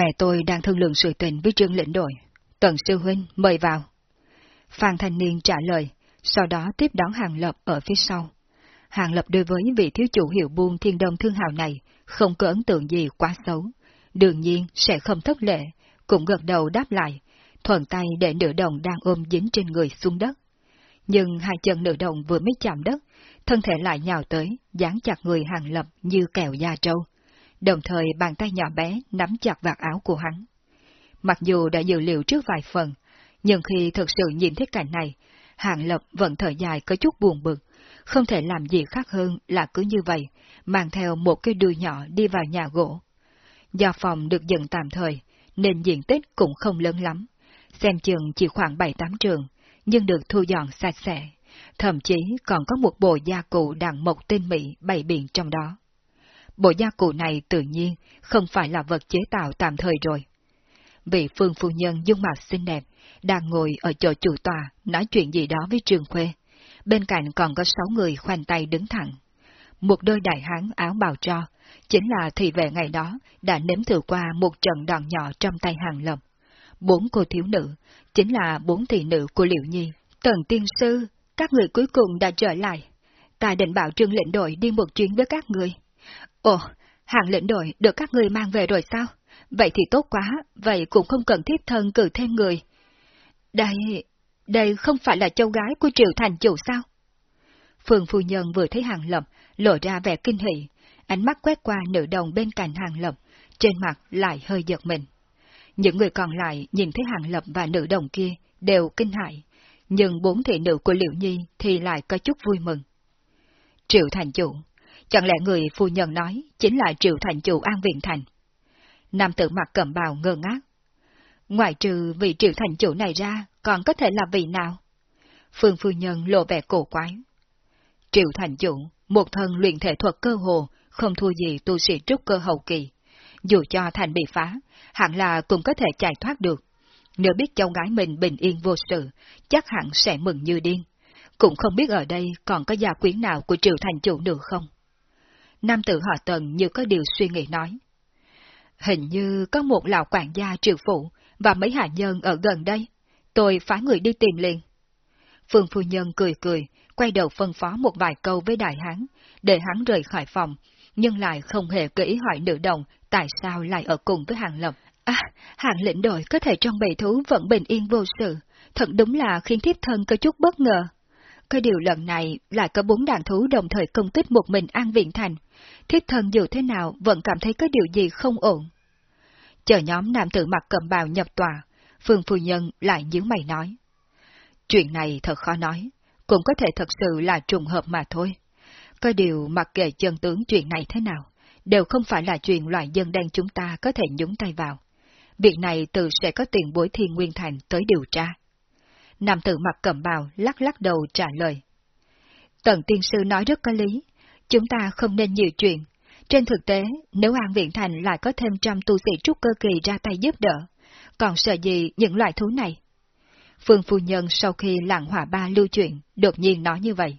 Mẹ tôi đang thương lượng sự tình với trương lĩnh đội. Tần sư huynh mời vào. Phan Thanh Niên trả lời, sau đó tiếp đón Hàng Lập ở phía sau. Hàng Lập đối với vị thiếu chủ hiệu buôn thiên đông thương hào này không có ấn tượng gì quá xấu. Đương nhiên sẽ không thất lệ, cũng gật đầu đáp lại, thuận tay để nửa đồng đang ôm dính trên người xuống đất. Nhưng hai chân nửa đồng vừa mới chạm đất, thân thể lại nhào tới, dán chặt người Hàng Lập như kẹo da trâu. Đồng thời bàn tay nhỏ bé nắm chặt vạt áo của hắn. Mặc dù đã dự liệu trước vài phần, nhưng khi thực sự nhìn thấy cảnh này, Hàng Lập vẫn thở dài có chút buồn bực, không thể làm gì khác hơn là cứ như vậy, mang theo một cái đuôi nhỏ đi vào nhà gỗ. Do phòng được dựng tạm thời, nên diện tích cũng không lớn lắm, xem chừng chỉ khoảng 7-8 trường, nhưng được thu dọn sạch sẽ, thậm chí còn có một bộ gia cụ đàn mộc tinh mỹ bày biện trong đó. Bộ gia cụ này tự nhiên không phải là vật chế tạo tạm thời rồi. Vị phương phu nhân dung mạo xinh đẹp, đang ngồi ở chỗ chủ tòa nói chuyện gì đó với Trường Khuê. Bên cạnh còn có sáu người khoanh tay đứng thẳng. Một đôi đại hán áo bào cho, chính là thị vệ ngày đó đã nếm thử qua một trận đòn nhỏ trong tay hàng lầm. Bốn cô thiếu nữ, chính là bốn thị nữ của Liệu Nhi. Tần tiên sư, các người cuối cùng đã trở lại. Ta định bảo trương lệnh đội đi một chuyến với các người. Ồ, hàng lệnh đội được các người mang về rồi sao? Vậy thì tốt quá, vậy cũng không cần thiết thân cử thêm người. Đây, đây không phải là châu gái của Triệu Thành Chủ sao? Phương Phu Nhân vừa thấy Hàng lầm, lộ ra vẻ kinh hỉ, ánh mắt quét qua nữ đồng bên cạnh Hàng lầm, trên mặt lại hơi giật mình. Những người còn lại nhìn thấy Hàng Lập và nữ đồng kia đều kinh hại, nhưng bốn thị nữ của Liễu Nhi thì lại có chút vui mừng. Triệu Thành Chủ, chẳng lẽ người phu nhân nói chính là Triệu Thành Chủ An Viện Thành? Nam tử mặt cẩm bào ngơ ngác. Ngoài trừ vị Triệu Thành Chủ này ra, còn có thể là vị nào? Phương phu nhân lộ vẻ cổ quái. Triệu Thành Chủ, một thân luyện thể thuật cơ hồ, không thua gì tu sĩ trúc cơ hậu kỳ. Dù cho thành bị phá, hẳn là cũng có thể chạy thoát được. Nếu biết cháu gái mình bình yên vô sự, chắc hẳn sẽ mừng như điên. Cũng không biết ở đây còn có gia quyến nào của Triệu Thành Chủ được không? Nam tử họ Tần như có điều suy nghĩ nói. Hình như có một lão quản gia Triệu Phụ và mấy hạ nhân ở gần đây. Tôi phái người đi tìm liền. Phương Phu Nhân cười cười, quay đầu phân phó một vài câu với đại hán, để hắn rời khỏi phòng, nhưng lại không hề kỹ hỏi nữ đồng tại sao lại ở cùng với hàng lập. À, hàng lĩnh đội có thể trong bầy thú vẫn bình yên vô sự, thật đúng là khiến thiếp thân có chút bất ngờ. Cái điều lần này lại có bốn đàn thú đồng thời công kích một mình An Viện Thành. Thiếp thân dù thế nào vẫn cảm thấy có điều gì không ổn. Chờ nhóm nam tử mặc cầm bào nhập tòa, Phương Phu Nhân lại nhíu mày nói. Chuyện này thật khó nói, cũng có thể thật sự là trùng hợp mà thôi. Có điều mặc kệ chân tướng chuyện này thế nào, đều không phải là chuyện loại dân đen chúng ta có thể nhúng tay vào. Việc này từ sẽ có tiền bối thiên nguyên thành tới điều tra. Nam tử mặc cẩm bào lắc lắc đầu trả lời. Tần tiên sư nói rất có lý, chúng ta không nên nhiều chuyện. Trên thực tế, nếu An Viện Thành lại có thêm trăm tu sĩ trúc cơ kỳ ra tay giúp đỡ, còn sợ gì những loại thú này? Phương Phu Nhân sau khi lặng hỏa ba lưu chuyện, đột nhiên nói như vậy.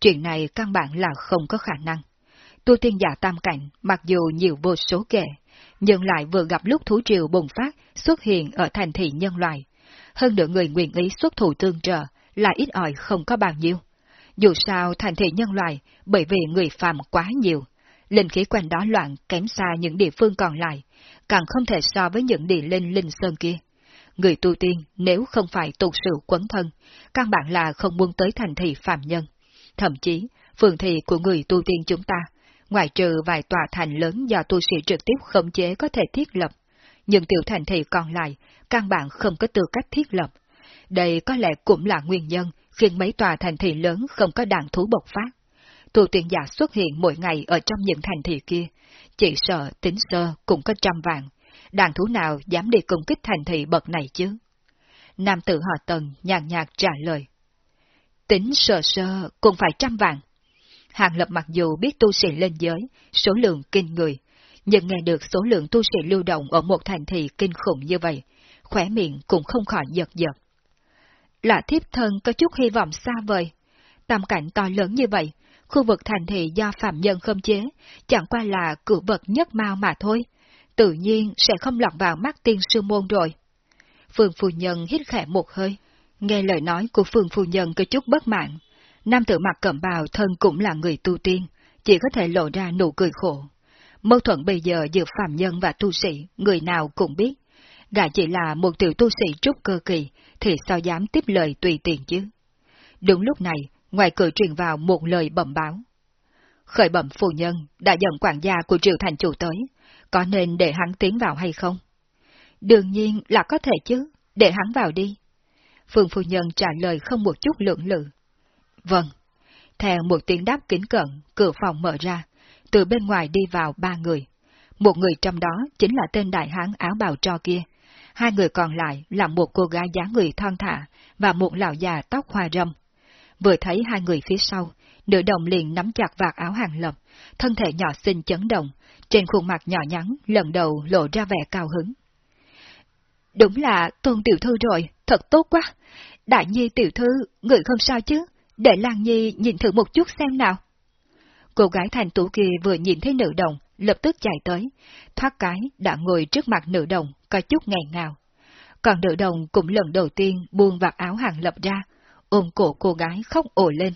Chuyện này căn bản là không có khả năng. Tu tiên giả tam cảnh, mặc dù nhiều vô số kệ, nhưng lại vừa gặp lúc thú triều bùng phát xuất hiện ở thành thị nhân loại. Hơn nữa người nguyện ý xuất thủ tương trợ, là ít ỏi không có bao nhiêu. Dù sao thành thị nhân loại, bởi vì người phàm quá nhiều, linh khí quanh đó loạn kém xa những địa phương còn lại, càng không thể so với những địa linh linh sơn kia. Người tu tiên nếu không phải tục sự quấn thân, căn bản là không muốn tới thành thị phạm nhân. Thậm chí, phường thị của người tu tiên chúng ta, ngoại trừ vài tòa thành lớn do tu sĩ trực tiếp khống chế có thể thiết lập, nhưng tiểu thành thị còn lại, căn bản không có tư cách thiết lập. Đây có lẽ cũng là nguyên nhân khiến mấy tòa thành thị lớn không có đàn thú bộc phát. Tu tiên giả xuất hiện mỗi ngày ở trong những thành thị kia, chỉ sợ tính sơ cũng có trăm vạn. Đàn thú nào dám đi công kích thành thị bậc này chứ? Nam tử họ tần nhàn nhạt trả lời. Tính sơ sơ cũng phải trăm vạn. Hàng lập mặc dù biết tu sĩ lên giới, số lượng kinh người, nhưng nghe được số lượng tu sĩ lưu động ở một thành thị kinh khủng như vậy, khỏe miệng cũng không khỏi giật giật. Là thiếp thân có chút hy vọng xa vời. Tam cảnh to lớn như vậy, khu vực thành thị do phạm nhân không chế, chẳng qua là cử vật nhất mau mà thôi. tự nhiên sẽ không lọt vào mắt tiên sư môn rồi. Phương Phu Nhân hít khẽ một hơi, nghe lời nói của Phương Phu Nhân có chút bất mãn. Nam tử mặc cẩm bào thân cũng là người tu tiên, chỉ có thể lộ ra nụ cười khổ. Mâu thuẫn bây giờ giữa phạm nhân và tu sĩ, người nào cũng biết. Gã chỉ là một tiểu tu sĩ trúc cơ kỳ, thì sao dám tiếp lời tùy tiện chứ? Đúng lúc này, ngoài cửa truyền vào một lời bẩm báo. Khởi bẩm phu nhân đã dẫn quản gia của triều thành chủ tới, có nên để hắn tiến vào hay không? Đương nhiên là có thể chứ, để hắn vào đi. Phương phu nhân trả lời không một chút lượng lự. Vâng. Theo một tiếng đáp kính cận, cửa phòng mở ra, từ bên ngoài đi vào ba người. Một người trong đó chính là tên đại hán áo bào cho kia. Hai người còn lại là một cô gái dáng người thon thả và một lão già tóc hoa râm. Vừa thấy hai người phía sau, nữ đồng liền nắm chặt vạt áo hàng lập, thân thể nhỏ xinh chấn động, trên khuôn mặt nhỏ nhắn lần đầu lộ ra vẻ cao hứng. Đúng là tôn tiểu thư rồi, thật tốt quá. Đại nhi tiểu thư, người không sao chứ, để Lan Nhi nhìn thử một chút xem nào. Cô gái thành tú kia vừa nhìn thấy nữ đồng, lập tức chạy tới, thoát cái đã ngồi trước mặt nữ đồng, có chút nghẹn ngào. Còn nữ đồng cũng lần đầu tiên buông vạt áo hàng lập ra, ôm cổ cô gái khóc ồ lên.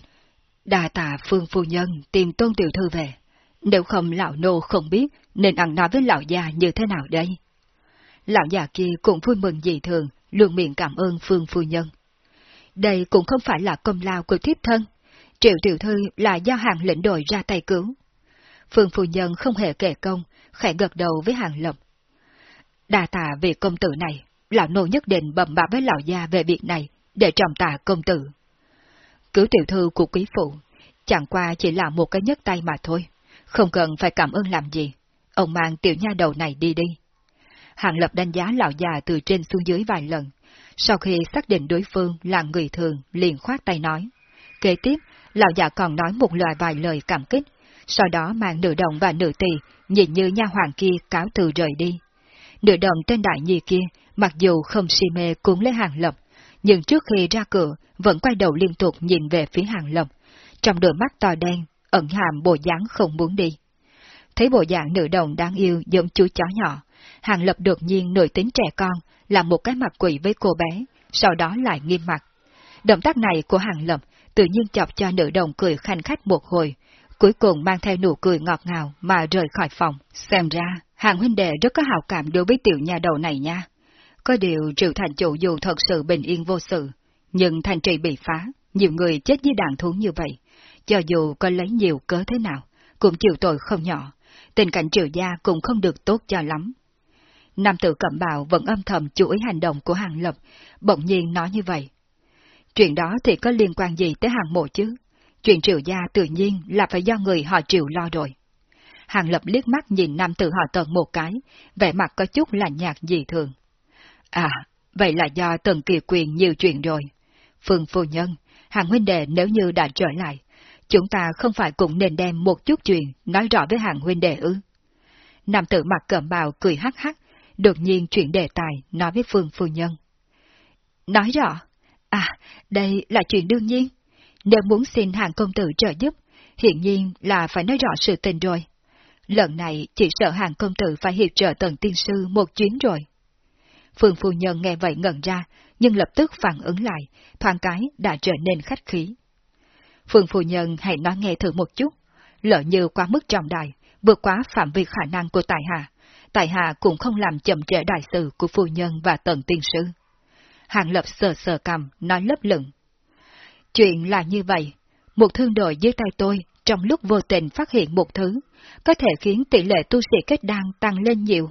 Đà tạ phương phu nhân tìm tôn tiểu thư về. Nếu không lão nô không biết nên ăn nói với lão già như thế nào đây. Lão già kia cũng vui mừng dị thường, luôn miệng cảm ơn phương phu nhân. Đây cũng không phải là công lao của thiếp thân. Triệu tiểu thư là do hàng lĩnh đội ra tay cứu. Phương phu nhân không hề kể công, khẽ gật đầu với hàng lập. Đà tạ về công tử này, lão nô nhất định bẩm báo với lão gia về việc này, để trọng tạ công tử. Cứu tiểu thư của quý phụ, chẳng qua chỉ là một cái nhấc tay mà thôi, không cần phải cảm ơn làm gì. Ông mang tiểu nha đầu này đi đi. Hàng lập đánh giá lão già từ trên xuống dưới vài lần, sau khi xác định đối phương là người thường, liền khoát tay nói. Kế tiếp, lão già còn nói một loài vài lời cảm kích, sau đó mang nữ đồng và nữ tỳ nhìn như nha hoàng kia cáo từ rời đi. Nữ đồng tên đại nhi kia, mặc dù không si mê cuốn lấy hàng lập, nhưng trước khi ra cửa, vẫn quay đầu liên tục nhìn về phía hàng lập, trong đôi mắt to đen, ẩn hàm bộ dáng không muốn đi. Thấy bộ dạng nữ đồng đáng yêu giống chú chó nhỏ, hàng lập đột nhiên nổi tính trẻ con, làm một cái mặt quỷ với cô bé, sau đó lại nghiêm mặt. Động tác này của hàng lập tự nhiên chọc cho nữ đồng cười khanh khách một hồi, cuối cùng mang theo nụ cười ngọt ngào mà rời khỏi phòng. Xem ra, hàng huynh đệ rất có hào cảm đối với tiểu nhà đầu này nha. Có điều triệu thành chủ dù thật sự bình yên vô sự, nhưng thành trì bị phá, nhiều người chết với đạn thú như vậy. Cho dù có lấy nhiều cớ thế nào, cũng chịu tội không nhỏ, tình cảnh triệu gia cũng không được tốt cho lắm. Nam tử cẩm bào vẫn âm thầm chú ý hành động của hàng lập, bỗng nhiên nói như vậy. Chuyện đó thì có liên quan gì tới hàng mộ chứ? Chuyện triệu gia tự nhiên là phải do người họ triệu lo rồi. Hàng lập liếc mắt nhìn nam tử họ tần một cái, vẻ mặt có chút là nhạt dị thường. À, vậy là do tần kỳ quyền nhiều chuyện rồi. Phương phu nhân, hàng huynh đệ nếu như đã trở lại, chúng ta không phải cũng nên đem một chút chuyện nói rõ với hàng huynh đệ ư. Nam tử mặt cẩm bào cười hắc hắc, đột nhiên chuyển đề tài nói với Phương phu nhân. Nói rõ, à, đây là chuyện đương nhiên. Nếu muốn xin hàng công tử trợ giúp, hiện nhiên là phải nói rõ sự tình rồi. Lần này chỉ sợ hàng công tử phải hiệp trợ tần tiên sư một chuyến rồi. Phương phu nhân nghe vậy ngẩn ra, nhưng lập tức phản ứng lại, thoáng cái đã trở nên khách khí. Phương phu nhân hãy nói nghe thử một chút, lỡ như quá mức trọng đại, vượt quá phạm vi khả năng của tài hạ, tài hạ cũng không làm chậm trễ đại sự của phu nhân và tần tiên sư. Hàng lập sờ sờ cầm, nói lấp lửng. Chuyện là như vậy, một thương đội dưới tay tôi trong lúc vô tình phát hiện một thứ, có thể khiến tỷ lệ tu sĩ kết đan tăng lên nhiều.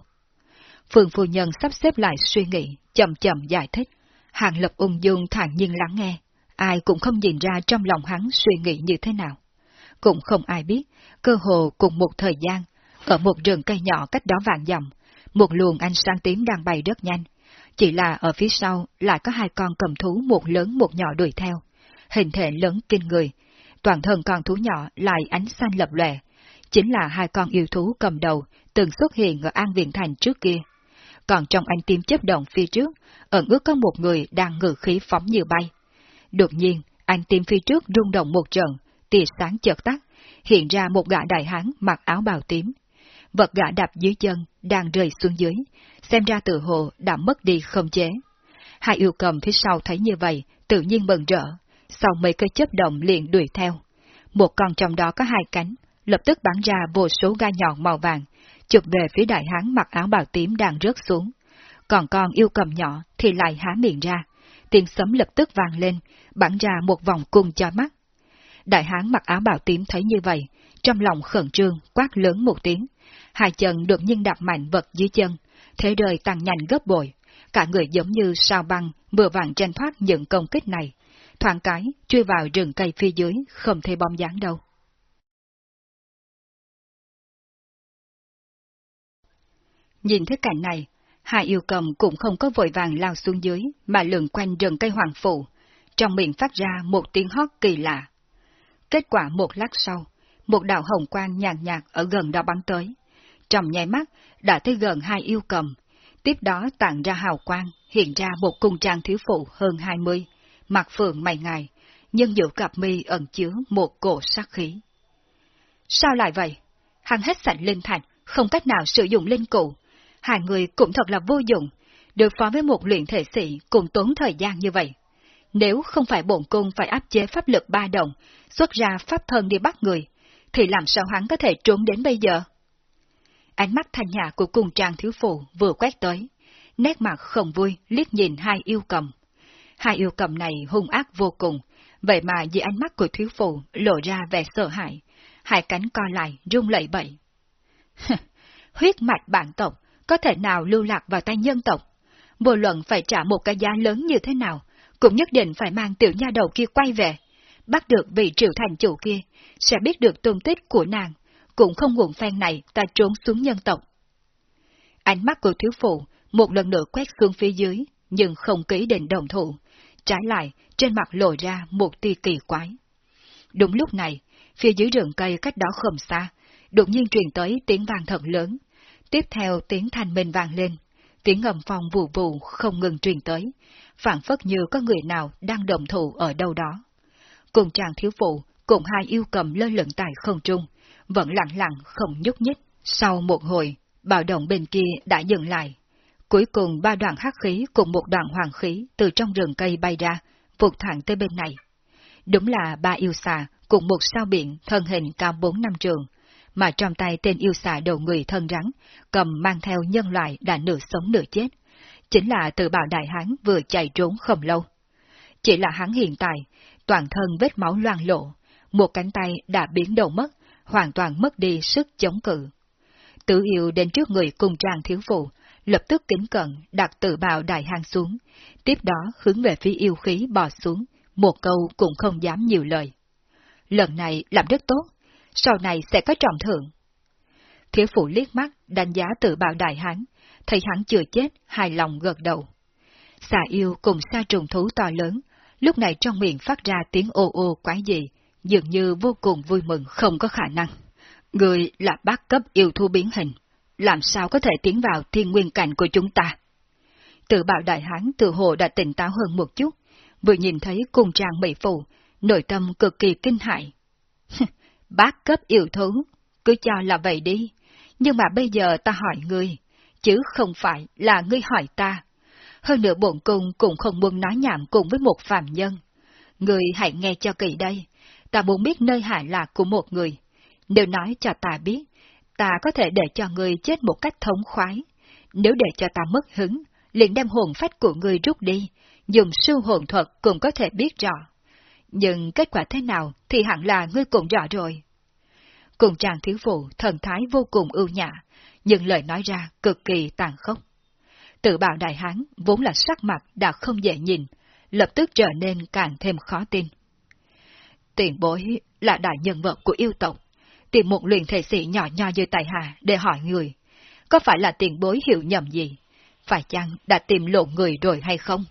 Phương phu nhân sắp xếp lại suy nghĩ, chậm chậm giải thích. Hàng lập ung dung thản nhiên lắng nghe, ai cũng không nhìn ra trong lòng hắn suy nghĩ như thế nào. Cũng không ai biết, cơ hồ cùng một thời gian, ở một rừng cây nhỏ cách đó vạn dặm, một luồng ánh sáng tím đang bay rất nhanh. Chỉ là ở phía sau lại có hai con cầm thú một lớn một nhỏ đuổi theo. Hình thể lớn kinh người, toàn thân con thú nhỏ lại ánh xanh lập lòe. Chính là hai con yêu thú cầm đầu từng xuất hiện ở An Viện Thành trước kia. Còn trong anh tim chấp động phía trước, ẩn ước có một người đang ngự khí phóng như bay. Đột nhiên, anh tim phía trước rung động một trận, tia sáng chợt tắt, hiện ra một gã đại hán mặc áo bào tím vật gã đạp dưới chân đang rơi xuống dưới, xem ra tự hồ đã mất đi không chế. Hai yêu cầm phía sau thấy như vậy, tự nhiên mừng rỡ, sau mấy cái chớp động liền đuổi theo. Một con trong đó có hai cánh, lập tức bắn ra vô số gai nhọn màu vàng, chụp về phía đại hán mặc áo bào tím đang rớt xuống. Còn con yêu cầm nhỏ thì lại há miệng ra, tiếng sấm lập tức vang lên, bắn ra một vòng cung cho mắt. Đại hán mặc áo bào tím thấy như vậy, trong lòng khẩn trương quát lớn một tiếng, hai chân đột nhiên đạp mạnh vật dưới chân, thế đời tăng nhanh gấp bội, cả người giống như sao băng vừa vặn tranh thoát những công kích này, thoáng cái chui vào rừng cây phía dưới không thấy bóng dáng đâu. Nhìn thấy cảnh này, hai yêu cầm cũng không có vội vàng lao xuống dưới mà lượn quanh rừng cây hoàng phụ, trong miệng phát ra một tiếng hót kỳ lạ. Kết quả một lát sau, một đạo hồng quang nhàn nhạt ở gần đó bắn tới. Trong nháy mắt, đã tới gần hai yêu cầm, tiếp đó tặng ra hào quang, hiện ra một cung trang thiếu phụ hơn hai mươi, mặt phượng mày ngài, nhưng giữa cặp mi ẩn chứa một cổ sát khí. Sao lại vậy? Hắn hết sạch linh thạch, không cách nào sử dụng linh cụ. Hai người cũng thật là vô dụng, đối phó với một luyện thể sĩ cũng tốn thời gian như vậy. Nếu không phải bổn cung phải áp chế pháp lực ba đồng, xuất ra pháp thân đi bắt người, thì làm sao hắn có thể trốn đến bây giờ? Ánh mắt thanh nhã của cung trang thiếu phụ vừa quét tới, nét mặt không vui liếc nhìn hai yêu cầm. Hai yêu cầm này hung ác vô cùng, vậy mà dưới ánh mắt của thiếu phụ lộ ra vẻ sợ hãi, hai cánh co lại rung lẩy bẩy. Huyết mạch bản tộc có thể nào lưu lạc vào tay nhân tộc? Vô luận phải trả một cái giá lớn như thế nào, cũng nhất định phải mang tiểu nha đầu kia quay về. Bắt được vị triệu thành chủ kia, sẽ biết được tung tích của nàng, cũng không nguồn phen này ta trốn xuống nhân tộc. Ánh mắt của thiếu phụ một lần nữa quét xuống phía dưới, nhưng không kỹ định đồng thủ, trái lại trên mặt lộ ra một tia kỳ quái. Đúng lúc này, phía dưới rừng cây cách đó không xa, đột nhiên truyền tới tiếng vang thật lớn, tiếp theo tiếng thanh minh vang lên, tiếng ngầm phong vù vù không ngừng truyền tới, phản phất như có người nào đang đồng thủ ở đâu đó. Cùng chàng thiếu phụ, cùng hai yêu cầm lơ lửng tại không trung, vẫn lặng lặng không nhúc nhích. Sau một hồi, bạo động bên kia đã dừng lại. Cuối cùng ba đoạn hắc khí cùng một đoạn hoàng khí từ trong rừng cây bay ra, vụt thẳng tới bên này. Đúng là ba yêu xà cùng một sao biển thân hình cao bốn năm trường, mà trong tay tên yêu xà đầu người thân rắn, cầm mang theo nhân loại đã nửa sống nửa chết. Chính là từ bảo đại hán vừa chạy trốn không lâu. Chỉ là hắn hiện tại, toàn thân vết máu loang lộ, một cánh tay đã biến đầu mất, hoàn toàn mất đi sức chống cự. Tử yêu đến trước người cùng trang thiếu phụ, lập tức kính cận đặt tự bào đại hang xuống, tiếp đó hướng về phía yêu khí bò xuống, một câu cũng không dám nhiều lời. Lần này làm rất tốt, sau này sẽ có trọng thưởng. Thiếu phụ liếc mắt đánh giá tự bào đại hán, thấy hắn chưa chết, hài lòng gật đầu. Xà yêu cùng xa trùng thú to lớn, lúc này trong miệng phát ra tiếng ô ô quái dị, dường như vô cùng vui mừng không có khả năng. Người là bác cấp yêu thu biến hình, làm sao có thể tiến vào thiên nguyên cảnh của chúng ta? Tự bảo đại hán tự hồ đã tỉnh táo hơn một chút, vừa nhìn thấy cung trang mỹ phụ, nội tâm cực kỳ kinh hại. bác cấp yêu thú, cứ cho là vậy đi, nhưng mà bây giờ ta hỏi ngươi, chứ không phải là ngươi hỏi ta. Hơn nữa bổn cung cũng không muốn nói nhảm cùng với một phàm nhân. người hãy nghe cho kỳ đây, ta muốn biết nơi hạ lạc của một người. Nếu nói cho ta biết, ta có thể để cho người chết một cách thống khoái. Nếu để cho ta mất hứng, liền đem hồn phách của người rút đi, dùng sư hồn thuật cũng có thể biết rõ. Nhưng kết quả thế nào thì hẳn là ngươi cũng rõ rồi. Cùng chàng thiếu phụ thần thái vô cùng ưu nhã, nhưng lời nói ra cực kỳ tàn khốc. Tự bảo đại hán vốn là sắc mặt đã không dễ nhìn, lập tức trở nên càng thêm khó tin. Tiền bối là đại nhân vật của yêu tộc, tìm một luyện thể sĩ nhỏ nho như tài hạ để hỏi người. Có phải là tiền bối hiểu nhầm gì? Phải chăng đã tìm lộn người rồi hay không?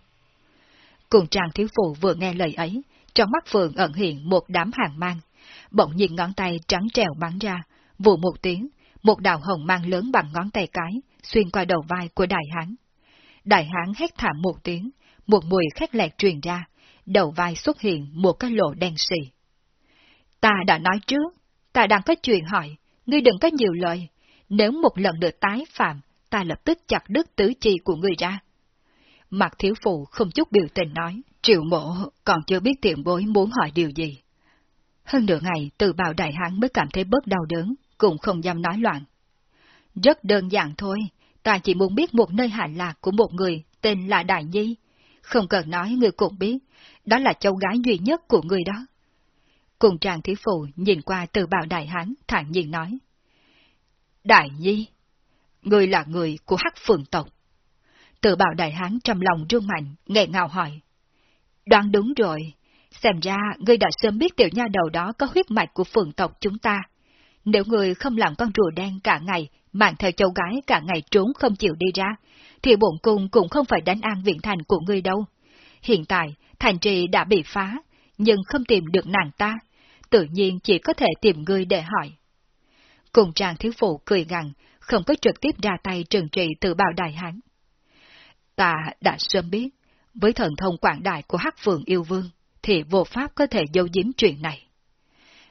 Cùng trang thiếu phụ vừa nghe lời ấy, trong mắt phượng ẩn hiện một đám hàng mang. Bỗng nhìn ngón tay trắng trèo bắn ra, vụ một tiếng, một đạo hồng mang lớn bằng ngón tay cái, xuyên qua đầu vai của đại hán. Đại hán hét thảm một tiếng, một mùi khét lẹt truyền ra, đầu vai xuất hiện một cái lỗ đen xì. Ta đã nói trước, ta đang có chuyện hỏi, ngươi đừng có nhiều lời. nếu một lần nữa tái phạm, ta lập tức chặt đứt tứ chi của ngươi ra. Mặt thiếu phụ không chút biểu tình nói, triệu mộ còn chưa biết tiện bối muốn hỏi điều gì. Hơn nửa ngày, từ bào đại hán mới cảm thấy bớt đau đớn, cũng không dám nói loạn. Rất đơn giản thôi, ta chỉ muốn biết một nơi hạ lạc của một người tên là Đại Nhi. Không cần nói người cũng biết, đó là cháu gái duy nhất của người đó. Cùng tràng thí phụ nhìn qua từ bào đại hán, thản nhiên nói. Đại Nhi, người là người của hắc phượng tộc. Từ bào đại hán trầm lòng rung mạnh, nghẹn ngào hỏi. Đoán đúng rồi, xem ra ngươi đã sớm biết tiểu nha đầu đó có huyết mạch của phượng tộc chúng ta. Nếu người không làm con rùa đen cả ngày, mang theo châu gái cả ngày trốn không chịu đi ra, thì bổn cung cũng không phải đánh an viện thành của ngươi đâu. Hiện tại, thành trì đã bị phá, nhưng không tìm được nàng ta, tự nhiên chỉ có thể tìm ngươi để hỏi. Cùng trang thiếu phụ cười gằn, không có trực tiếp ra tay trừng trị từ bào đại hán. Ta đã sớm biết, với thần thông quảng đại của hắc phượng yêu vương, thì vô pháp có thể giấu giếm chuyện này.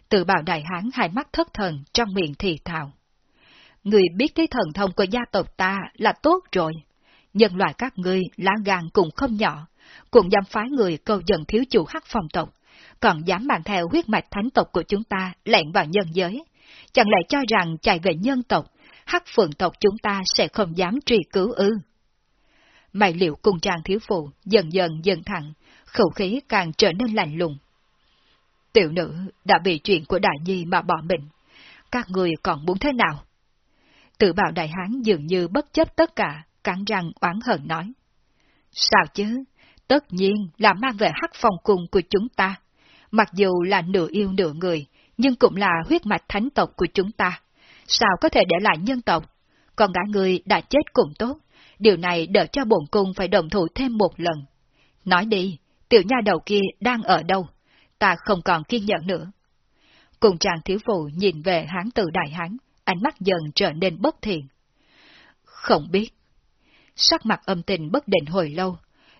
Từ bào đại hán hai mắt thất thần trong miệng thì thào. Người biết cái thần thông của gia tộc ta là tốt rồi. Nhân loại các ngươi lá gan cũng không nhỏ, cũng dám phái người câu dần thiếu chủ hắc phòng tộc, còn dám mang theo huyết mạch thánh tộc của chúng ta lẹn vào nhân giới. Chẳng lẽ cho rằng chạy về nhân tộc, hắc phượng tộc chúng ta sẽ không dám truy cứu ư? Mày liệu cùng trang thiếu phụ dần dần dần thẳng, khẩu khí càng trở nên lạnh lùng. Tiểu nữ đã bị chuyện của đại nhi mà bỏ mình. Các người còn muốn thế nào? Tự bảo đại hán dường như bất chấp tất cả, cắn răng oán hận nói. Sao chứ? Tất nhiên là mang về hắc phòng cung của chúng ta. Mặc dù là nửa yêu nửa người, nhưng cũng là huyết mạch thánh tộc của chúng ta. Sao có thể để lại nhân tộc? Còn gã người đã chết cũng tốt, điều này đỡ cho bổn cung phải đồng thủ thêm một lần. Nói đi, tiểu nha đầu kia đang ở đâu? Ta không còn kiên nhẫn nữa. Cùng chàng thiếu phụ nhìn về hán tử đại hán, ánh mắt dần trở nên bất thiện. Không biết. Sắc mặt âm tình bất định hồi lâu,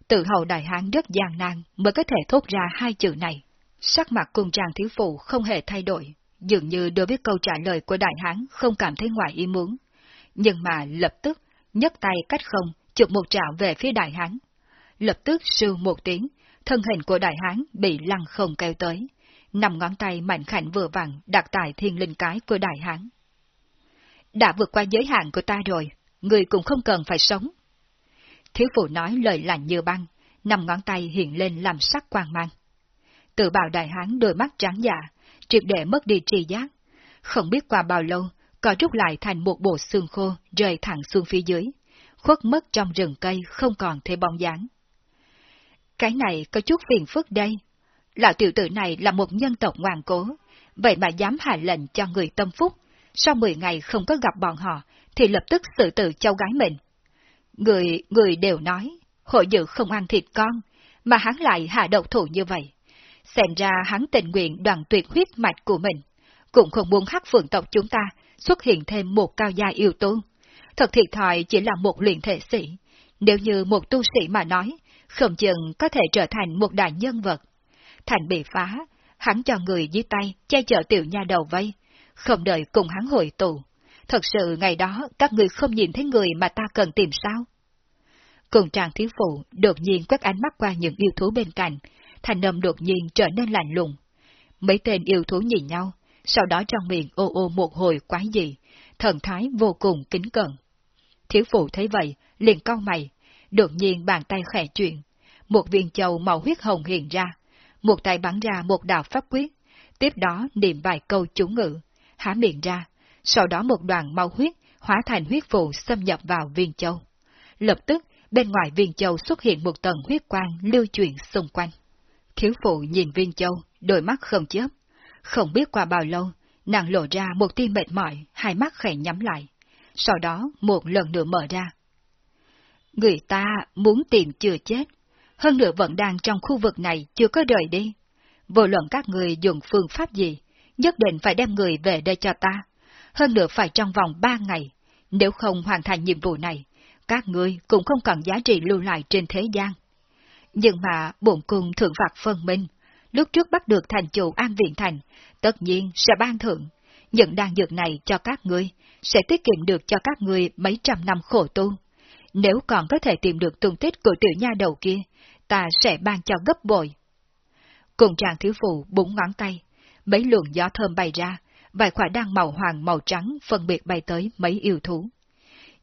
tự hầu đại hán rất gian nan mới có thể thốt ra hai chữ này. Sắc mặt cùng chàng thiếu phụ không hề thay đổi, dường như đối với câu trả lời của đại hán không cảm thấy ngoài ý muốn. Nhưng mà lập tức, nhấc tay cách không, chụp một trảo về phía đại hán. Lập tức sư một tiếng, thân hình của đại hán bị lăng không kéo tới. Nằm ngón tay mạnh khảnh vừa vặn đặt tại thiên linh cái của đại hán. Đã vượt qua giới hạn của ta rồi, người cũng không cần phải sống. Thiếu phụ nói lời lạnh như băng, nằm ngón tay hiện lên làm sắc quang mang. Tự bào đại hán đôi mắt trắng dạ, triệt để mất đi trì giác. Không biết qua bao lâu, có rút lại thành một bộ xương khô rơi thẳng xuống phía dưới, khuất mất trong rừng cây không còn thấy bóng dáng. Cái này có chút phiền phức đây. Lão tiểu tử này là một nhân tộc ngoan cố, vậy mà dám hạ lệnh cho người tâm phúc, sau 10 ngày không có gặp bọn họ, thì lập tức xử tử cháu gái mình. Người, người đều nói, hội dự không ăn thịt con, mà hắn lại hạ độc thủ như vậy. Xem ra hắn tình nguyện đoàn tuyệt huyết mạch của mình, cũng không muốn hắc phượng tộc chúng ta xuất hiện thêm một cao gia yêu tu, Thật thiệt thòi chỉ là một luyện thể sĩ, nếu như một tu sĩ mà nói, không chừng có thể trở thành một đại nhân vật. Thành bị phá, hắn cho người dưới tay che chở tiểu nha đầu vây, không đợi cùng hắn hội tụ. Thật sự ngày đó các người không nhìn thấy người mà ta cần tìm sao? Cùng tràng thiếu phụ đột nhiên quét ánh mắt qua những yêu thú bên cạnh, thành âm đột nhiên trở nên lạnh lùng. Mấy tên yêu thú nhìn nhau, sau đó trong miệng ô ô một hồi quái gì, thần thái vô cùng kính cẩn. Thiếu phụ thấy vậy, liền cau mày, đột nhiên bàn tay khẽ chuyện, một viên châu màu huyết hồng hiện ra, một tay bắn ra một đạo pháp quyết, tiếp đó niệm vài câu chú ngữ, há miệng ra, sau đó một đoàn mau huyết hóa thành huyết phù xâm nhập vào viên châu. Lập tức, bên ngoài viên châu xuất hiện một tầng huyết quang lưu chuyển xung quanh. Thiếu phụ nhìn viên châu, đôi mắt không chớp. Không biết qua bao lâu, nàng lộ ra một tia mệt mỏi, hai mắt khẽ nhắm lại. Sau đó một lần nữa mở ra. Người ta muốn tìm chưa chết, hơn nữa vẫn đang trong khu vực này chưa có rời đi. Vô luận các người dùng phương pháp gì, nhất định phải đem người về đây cho ta. Hơn nữa phải trong vòng ba ngày, nếu không hoàn thành nhiệm vụ này, các ngươi cũng không còn giá trị lưu lại trên thế gian. Nhưng mà bổn cung thượng phạt phân minh, lúc trước bắt được thành chủ An Viện Thành, tất nhiên sẽ ban thưởng, những đan dược này cho các ngươi, sẽ tiết kiệm được cho các ngươi mấy trăm năm khổ tu. Nếu còn có thể tìm được tung tích của tiểu nha đầu kia, ta sẽ ban cho gấp bội. Cùng chàng thiếu phụ búng ngón tay, mấy luồng gió thơm bay ra, vài quả đan màu hoàng màu trắng phân biệt bay tới mấy yêu thú.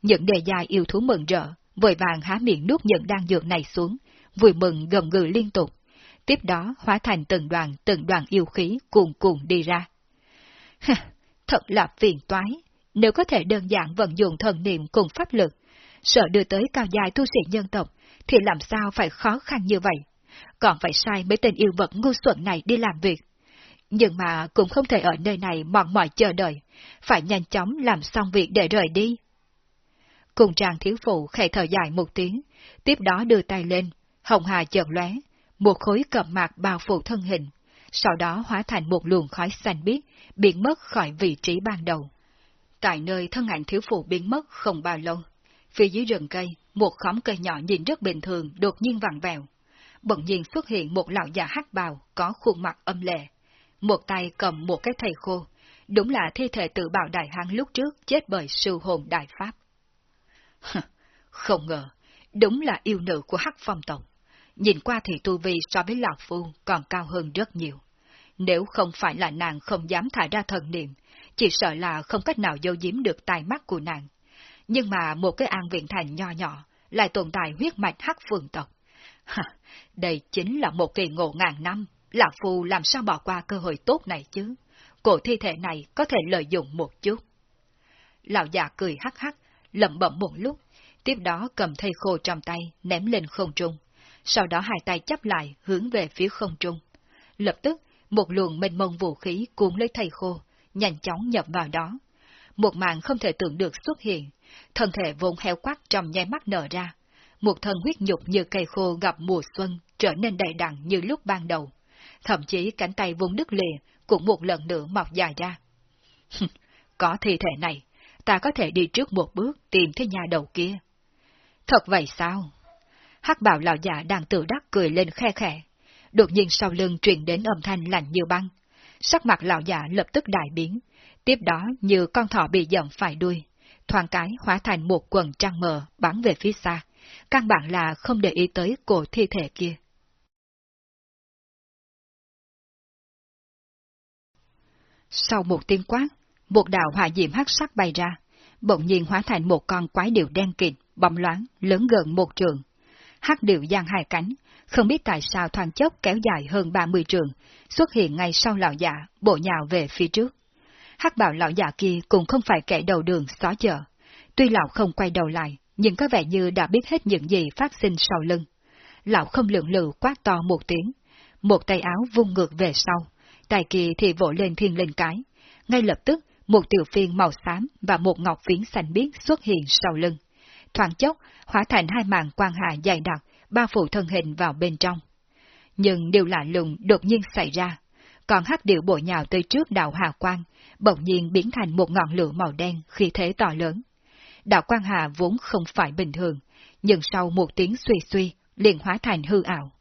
Những đề dài yêu thú mừng rỡ, vội vàng há miệng nuốt những đan dược này xuống, vui mừng gầm gừ liên tục. Tiếp đó hóa thành từng đoàn từng đoàn yêu khí cuồn cuộn đi ra. Thật là phiền toái, nếu có thể đơn giản vận dụng thần niệm cùng pháp lực, sợ đưa tới cao dài tu sĩ nhân tộc, thì làm sao phải khó khăn như vậy? Còn phải sai mấy tên yêu vật ngu xuẩn này đi làm việc. Nhưng mà cũng không thể ở nơi này mòn mỏi chờ đợi, phải nhanh chóng làm xong việc để rời đi. Cùng trang thiếu phụ khẽ thở dài một tiếng, tiếp đó đưa tay lên, hồng hà chợt lóe, một khối cầm mạc bao phủ thân hình, sau đó hóa thành một luồng khói xanh biếc, biến mất khỏi vị trí ban đầu. Tại nơi thân ảnh thiếu phụ biến mất không bao lâu, phía dưới rừng cây, một khóm cây nhỏ nhìn rất bình thường đột nhiên vặn vẹo. Bỗng nhiên xuất hiện một lão già hắc bào có khuôn mặt âm lệ. Một tay cầm một cái thầy khô, đúng là thi thể tự bào đại hán lúc trước chết bởi sư hồn đại pháp. Không ngờ, đúng là yêu nữ của hắc phong tộc. Nhìn qua thì tu vi so với Lão Phu còn cao hơn rất nhiều. Nếu không phải là nàng không dám thả ra thần niệm, chỉ sợ là không cách nào dâu giếm được tai mắt của nàng. Nhưng mà một cái an viện thành nho nhỏ lại tồn tại huyết mạch hắc phường tộc. Ha, đây chính là một kỳ ngộ ngàn năm, Lão Phu làm sao bỏ qua cơ hội tốt này chứ? Cổ thi thể này có thể lợi dụng một chút. Lão già cười hắc hắc, lẩm bẩm một lúc, tiếp đó cầm thây khô trong tay, ném lên không trung. Sau đó hai tay chấp lại, hướng về phía không trung. Lập tức, một luồng mênh mông vũ khí cuốn lấy thây khô, nhanh chóng nhập vào đó. Một màn không thể tưởng được xuất hiện, thân thể vốn heo quát trong nháy mắt nở ra. Một thân huyết nhục như cây khô gặp mùa xuân trở nên đầy đặn như lúc ban đầu. Thậm chí cánh tay vốn đứt lìa cũng một lần nữa mọc dài ra. Có thi thể này, ta có thể đi trước một bước tìm thấy nhà đầu kia. Thật vậy sao? hắc bảo lão già đang tự đắc cười lên khe khẽ. Đột nhiên sau lưng truyền đến âm thanh lạnh như băng. Sắc mặt lão già lập tức đại biến. Tiếp đó như con thỏ bị giận phải đuôi. Thoáng cái hóa thành một quần trăng mờ bắn về phía xa. Căn bản là không để ý tới cổ thi thể kia. Sau một tiếng quát, một đạo hỏa diệm hắc sắc bay ra, bỗng nhiên hóa thành một con quái điệu đen kịt, bóng loáng, lớn gần một trường. Hắc điệu giang hai cánh, không biết tại sao thoáng chốc kéo dài hơn 30 trường, xuất hiện ngay sau lão giả, bộ nhào về phía trước. Hắc bảo lão giả kia cũng không phải kẻ đầu đường xó chợ. Tuy lão không quay đầu lại, nhưng có vẻ như đã biết hết những gì phát sinh sau lưng. Lão không lượng lự quát to một tiếng, một tay áo vung ngược về sau, Tài kỳ thì vỗ lên thiên linh cái. Ngay lập tức, một tiểu phiên màu xám và một ngọc phiến xanh biếc xuất hiện sau lưng. Thoáng chốc, hóa thành hai màn quang hà dày đặc, bao phủ thân hình vào bên trong. Nhưng điều lạ lùng đột nhiên xảy ra. Còn hắc điệu bộ nhào tới trước đạo hà quang, bỗng nhiên biến thành một ngọn lửa màu đen khi thế to lớn. Đạo quang hà vốn không phải bình thường, nhưng sau một tiếng suy suy, liền hóa thành hư ảo.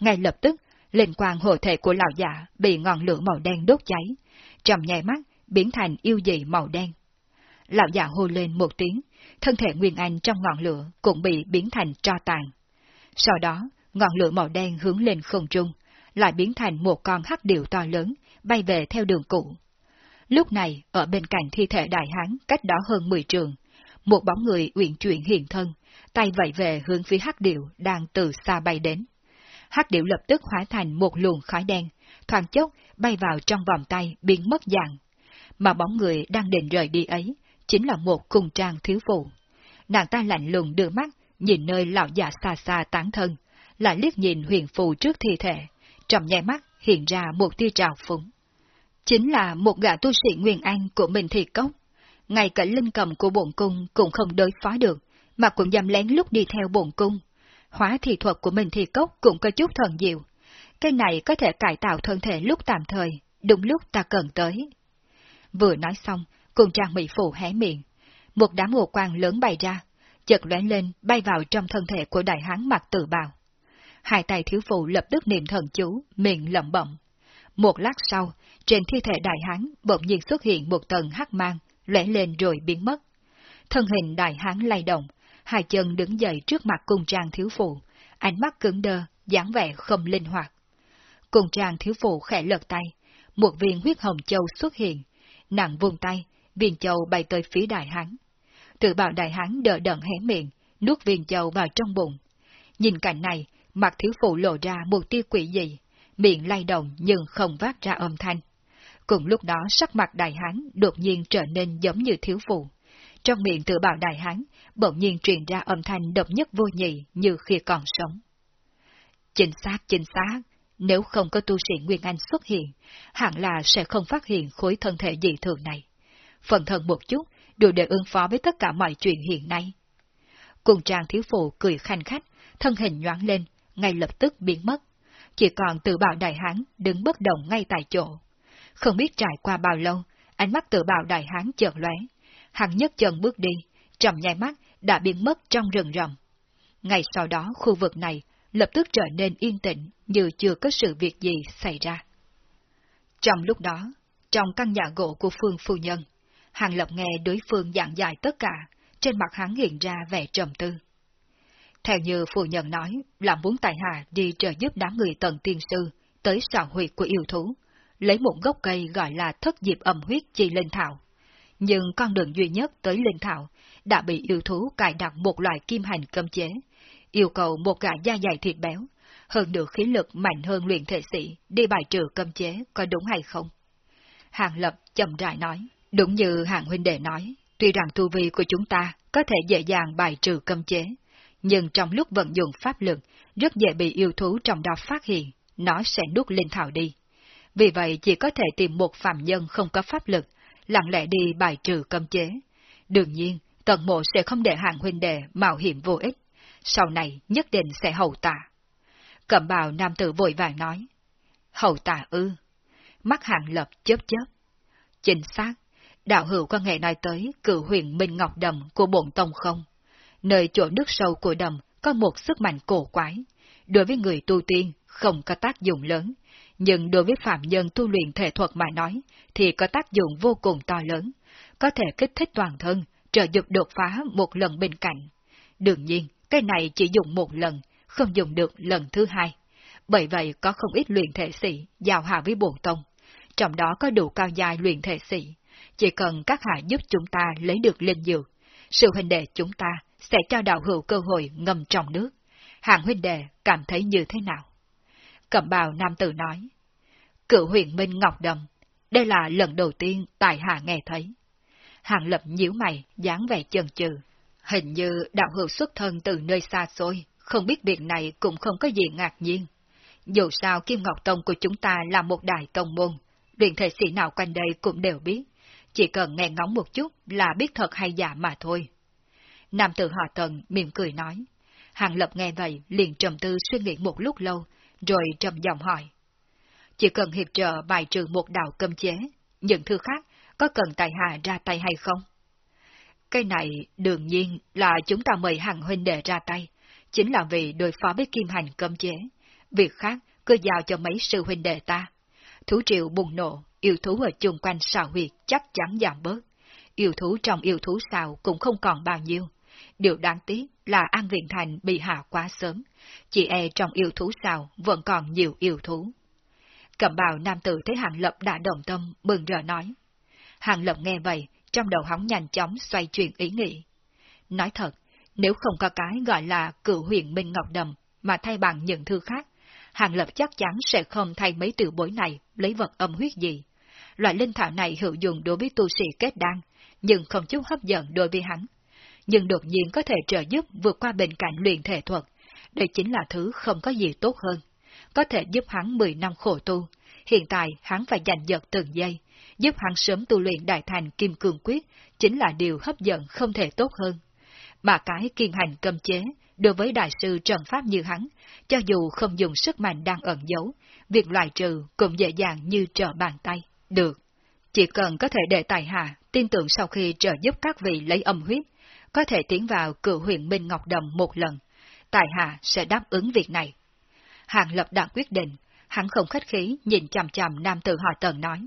Ngay lập tức, linh quang hộ thể của lão giả bị ngọn lửa màu đen đốt cháy, trong nhai mắt biến thành yêu dị màu đen. Lão giả hô lên một tiếng, thân thể Nguyên Anh trong ngọn lửa cũng bị biến thành tro tàn. Sau đó, ngọn lửa màu đen hướng lên không trung, lại biến thành một con hắc điệu to lớn, bay về theo đường cũ. Lúc này, ở bên cạnh thi thể đại hán cách đó hơn 10 trường, một bóng người uyển chuyển hiện thân, tay vẫy về hướng phía hắc điệu đang từ xa bay đến. Hắc điệu lập tức hóa thành một luồng khói đen, thoáng chốc bay vào trong vòng tay biến mất dạng. Mà bóng người đang định rời đi ấy, chính là một cung trang thiếu phụ. Nàng ta lạnh lùng đưa mắt, nhìn nơi lão già xa xa tán thân, lại liếc nhìn huyền phù trước thi thể, trong nhai mắt hiện ra một tia trào phúng. Chính là một gã tu sĩ Nguyên Anh của mình thì cốc. Ngay cả linh cầm của bổn cung cũng không đối phó được, mà cũng dám lén lúc đi theo bổn cung. Hóa thị thuật của mình thì cốc cũng có chút thần diệu. Cái này có thể cải tạo thân thể lúc tạm thời, đúng lúc ta cần tới. Vừa nói xong, cùng trang mỹ phụ hé miệng. Một đám hồ quang lớn bay ra, chợt lóe lên bay vào trong thân thể của đại hán mặt tự bào. Hai tay thiếu phụ lập tức niệm thần chú, miệng lẩm bẩm. Một lát sau, trên thi thể đại hán bỗng nhiên xuất hiện một tầng hắc mang, lóe lên rồi biến mất. Thân hình đại hán lay động, hai chân đứng dậy trước mặt cùng trang thiếu phụ, ánh mắt cứng đơ, dáng vẻ không linh hoạt. cùng trang thiếu phụ khẽ lật tay, một viên huyết hồng châu xuất hiện, nặng vùng tay, viên châu bay tới phía đại hán. Tự bảo đại hán đỡ đận hé miệng, nuốt viên châu vào trong bụng. Nhìn cảnh này, mặt thiếu phụ lộ ra một tia quỷ dị, miệng lay động nhưng không vác ra âm thanh. Cùng lúc đó sắc mặt đại hán đột nhiên trở nên giống như thiếu phụ. Trong miệng tự bảo đại hán, bỗng nhiên truyền ra âm thanh độc nhất vô nhị như khi còn sống. Chính xác, chính xác, nếu không có tu sĩ Nguyên Anh xuất hiện, hẳn là sẽ không phát hiện khối thân thể dị thường này. Phần thân một chút, đủ để ứng phó với tất cả mọi chuyện hiện nay. Cùng trang thiếu phụ cười khanh khách, thân hình nhoáng lên, ngay lập tức biến mất. Chỉ còn tự bảo đại hán đứng bất động ngay tại chỗ. Không biết trải qua bao lâu, ánh mắt tự bảo đại hán chợt lóe. Hắn nhấc chân bước đi, trong nháy mắt đã biến mất trong rừng rậm. Ngày sau đó khu vực này lập tức trở nên yên tĩnh như chưa có sự việc gì xảy ra. Trong lúc đó, trong căn nhà gỗ của Phương Phu Nhân, Hàng Lập nghe đối phương giảng giải tất cả, trên mặt hắn hiện ra vẻ trầm tư. Theo như Phu Nhân nói là muốn Tài Hà đi trợ giúp đám người tần tiên sư tới xào huyệt của yêu thú, lấy một gốc cây gọi là thất diệp âm huyết chi linh thảo. Nhưng con đường duy nhất tới linh thảo đã bị yêu thú cài đặt một loại kim hành cấm chế, yêu cầu một gã da dày thịt béo, hơn được khí lực mạnh hơn luyện thể sĩ đi bài trừ cấm chế có đúng hay không? Hàng Lập chậm rãi nói, đúng như Hàng Huynh Đệ nói, tuy rằng tu vi của chúng ta có thể dễ dàng bài trừ cấm chế, nhưng trong lúc vận dụng pháp lực, rất dễ bị yêu thú trong đó phát hiện, nó sẽ nuốt linh thảo đi. Vì vậy chỉ có thể tìm một phạm nhân không có pháp lực, lặng lẽ đi bài trừ cấm chế. Đương nhiên, tận mộ sẽ không để hàng huynh đệ mạo hiểm vô ích, sau này nhất định sẽ hậu tạ. Cẩm bào nam tử vội vàng nói. Hậu tạ ư. Mắt hạng lập chớp chớp. Chính xác, đạo hữu có nghe nói tới cựu huyền Minh Ngọc Đầm của bổn tông không? Nơi chỗ nước sâu của đầm có một sức mạnh cổ quái. Đối với người tu tiên không có tác dụng lớn, nhưng đối với phạm nhân tu luyện thể thuật mà nói thì có tác dụng vô cùng to lớn, có thể kích thích toàn thân, trợ giúp đột phá một lần bên cạnh. Đương nhiên, cái này chỉ dùng một lần, không dùng được lần thứ hai. Bởi vậy có không ít luyện thể sĩ giao hạ với bổn tông. Trong đó có đủ cao dài luyện thể sĩ. Chỉ cần các hạ giúp chúng ta lấy được linh dược, sự huynh đệ chúng ta sẽ cho đạo hữu cơ hội ngầm trong nước. Hàng huynh đệ cảm thấy như thế nào? Cẩm bào nam tử nói. Cựu huyền minh ngọc đầm, đây là lần đầu tiên tại hạ nghe thấy. Hàng lập nhíu mày, dáng vẻ chần chừ. Hình như đạo hữu xuất thân từ nơi xa xôi, không biết việc này cũng không có gì ngạc nhiên. Dù sao Kim Ngọc Tông của chúng ta là một đại tông môn, luyện thể sĩ nào quanh đây cũng đều biết. Chỉ cần nghe ngóng một chút là biết thật hay giả mà thôi. Nam tử họ tần mỉm cười nói. Hàng lập nghe vậy liền trầm tư suy nghĩ một lúc lâu, rồi trầm giọng hỏi. Chỉ cần hiệp trợ bài trừ một đạo cấm chế, những thứ khác có cần tài hạ ra tay hay không? Cái này đương nhiên là chúng ta mời hàng huynh đệ ra tay, chính là vì đối phó với kim hành cấm chế. Việc khác cứ giao cho mấy sư huynh đệ ta. Thú triệu bùng nổ, yêu thú ở chung quanh xào huyệt chắc chắn giảm bớt. Yêu thú trong yêu thú xào cũng không còn bao nhiêu. Điều đáng tiếc là An Viện Thành bị hạ quá sớm, chỉ e trong yêu thú xào vẫn còn nhiều yêu thú. Cẩm bào nam tử thấy Hàng Lập đã đồng tâm, mừng rỡ nói. Hàng Lập nghe vậy, trong đầu hắn nhanh chóng xoay chuyển ý nghĩ. Nói thật, nếu không có cái gọi là cựu huyền Minh Ngọc Đầm mà thay bằng những thư khác, Hàng Lập chắc chắn sẽ không thay mấy từ bối này lấy vật âm huyết gì. Loại linh thảo này hữu dụng đối với tu sĩ kết đan, nhưng không chút hấp dẫn đối với hắn. Nhưng đột nhiên có thể trợ giúp vượt qua bệnh cảnh luyện thể thuật, đây chính là thứ không có gì tốt hơn. Có thể giúp hắn 10 năm khổ tu, hiện tại hắn phải giành giật từng giây, giúp hắn sớm tu luyện đại thành kim cương quyết, chính là điều hấp dẫn không thể tốt hơn. Mà cái kiên hành cầm chế, đối với đại sư trần pháp như hắn, cho dù không dùng sức mạnh đang ẩn giấu, việc loại trừ cũng dễ dàng như trở bàn tay. Được, chỉ cần có thể để tài hạ, tin tưởng sau khi trợ giúp các vị lấy âm huyết, có thể tiến vào cựu huyện Minh Ngọc Đầm một lần, tài hạ sẽ đáp ứng việc này. Hàng lập đã quyết định, Hắn không khách khí nhìn chằm chằm nam tử họ tần nói.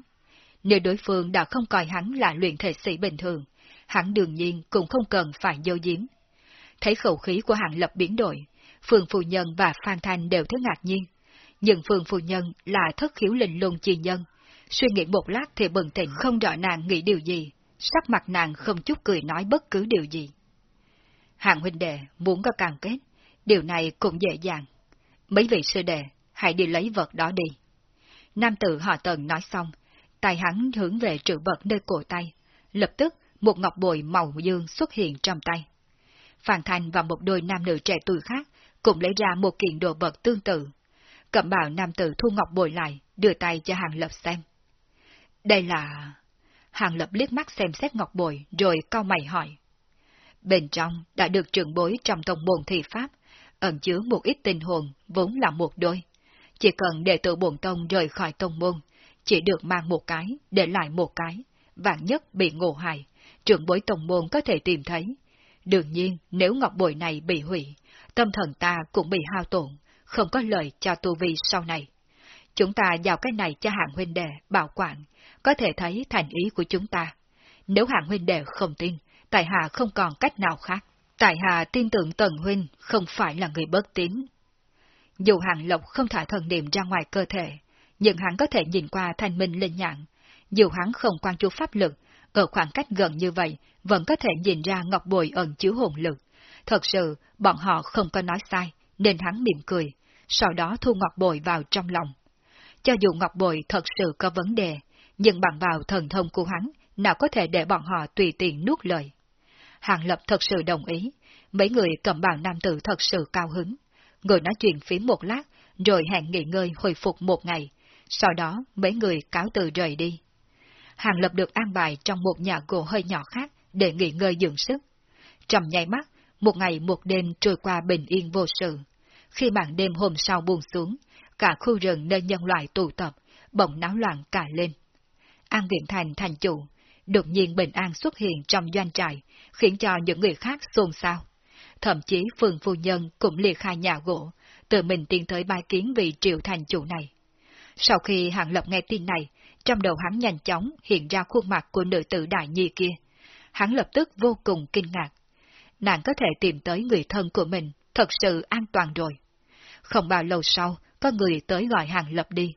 Nếu đối phương đã không coi hắn là luyện thể sĩ bình thường, hắn đương nhiên cũng không cần phải dâu diếm. Thấy khẩu khí của hạng lập biến đổi, Phương Phu Nhân và Phan Thanh đều thấy ngạc nhiên. Nhưng Phương Phu Nhân là thất khiếu linh lung chi nhân. Suy nghĩ một lát thì bừng tỉnh không rõ nàng nghĩ điều gì, sắc mặt nàng không chút cười nói bất cứ điều gì. Hạng huynh đệ muốn có càng kết, điều này cũng dễ dàng. Mấy vị sư đệ, hãy đi lấy vật đó đi. Nam tử họ tần nói xong, tay hắn hướng về trữ vật nơi cổ tay. Lập tức, một ngọc bội màu dương xuất hiện trong tay. Phan Thành và một đôi nam nữ trẻ tuổi khác cũng lấy ra một kiện đồ vật tương tự. Cẩm bảo nam tử thu ngọc bội lại, đưa tay cho Hàng Lập xem. Đây là... Hàng Lập liếc mắt xem xét ngọc bội rồi cau mày hỏi. Bên trong đã được trưởng bối trong tông môn thị pháp, ẩn chứa một ít tình hồn vốn là một đôi. Chỉ cần đệ tử bổn tông rời khỏi tông môn, chỉ được mang một cái, để lại một cái, vạn nhất bị ngộ hại, trưởng bối tông môn có thể tìm thấy. Đương nhiên, nếu ngọc bội này bị hủy, tâm thần ta cũng bị hao tổn, không có lợi cho tu vi sau này. Chúng ta giao cái này cho hạng huynh đệ bảo quản, có thể thấy thành ý của chúng ta. Nếu hạng huynh đệ không tin, tại hạ không còn cách nào khác. Tại hạ tin tưởng Tần Huynh không phải là người bất tín. Dù Hàng Lộc không thả thần niệm ra ngoài cơ thể, nhưng hắn có thể nhìn qua thanh minh linh nhãn. Dù hắn không quan chú pháp lực, ở khoảng cách gần như vậy, vẫn có thể nhìn ra ngọc bồi ẩn chứa hồn lực. Thật sự, bọn họ không có nói sai, nên hắn mỉm cười, sau đó thu ngọc bồi vào trong lòng. Cho dù ngọc bồi thật sự có vấn đề, nhưng bằng vào thần thông của hắn, nào có thể để bọn họ tùy tiện nuốt lời. Hàng Lập thật sự đồng ý, mấy người cầm bàn nam tử thật sự cao hứng. Người nói chuyện phím một lát, rồi hẹn nghỉ ngơi hồi phục một ngày, sau đó mấy người cáo từ rời đi. Hàng Lập được an bài trong một nhà gỗ hơi nhỏ khác để nghỉ ngơi dưỡng sức. Trầm nháy mắt, một ngày một đêm trôi qua bình yên vô sự. Khi màn đêm hôm sau buông xuống, cả khu rừng nơi nhân loại tụ tập, bỗng náo loạn cả lên. An Viện Thành thành chủ, đột nhiên bình an xuất hiện trong doanh trại, khiến cho những người khác xôn xao. Thậm chí phường phu nhân cũng liệt khai nhà gỗ, tự mình tiến tới bài kiến vị triệu thành chủ này. Sau khi Hàng Lập nghe tin này, trong đầu hắn nhanh chóng hiện ra khuôn mặt của nữ tử đại nhi kia. Hắn lập tức vô cùng kinh ngạc. Nàng có thể tìm tới người thân của mình, thật sự an toàn rồi. Không bao lâu sau, có người tới gọi Hàng Lập đi.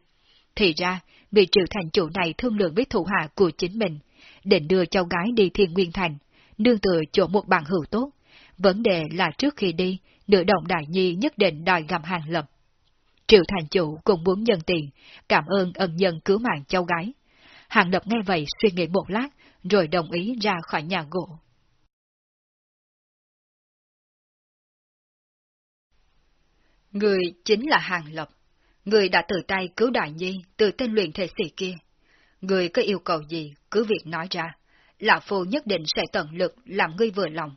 Thì ra, vị triệu thành chủ này thương lượng với thủ hạ của chính mình, định đưa cháu gái đi thiên nguyên thành, nương tựa chỗ một bạn hữu tốt. Vấn đề là trước khi đi, nữ động đại nhi nhất định đòi gặp hàng lập. Triệu thành chủ cũng muốn nhân tiền, cảm ơn ân nhân cứu mạng cháu gái. Hàng lập nghe vậy suy nghĩ một lát, rồi đồng ý ra khỏi nhà gỗ. Người chính là Hàng Lập. Người đã tự tay cứu Đại Nhi từ tên luyện thể sĩ kia. Người có yêu cầu gì, cứ việc nói ra. Lão Phu nhất định sẽ tận lực làm ngươi vừa lòng.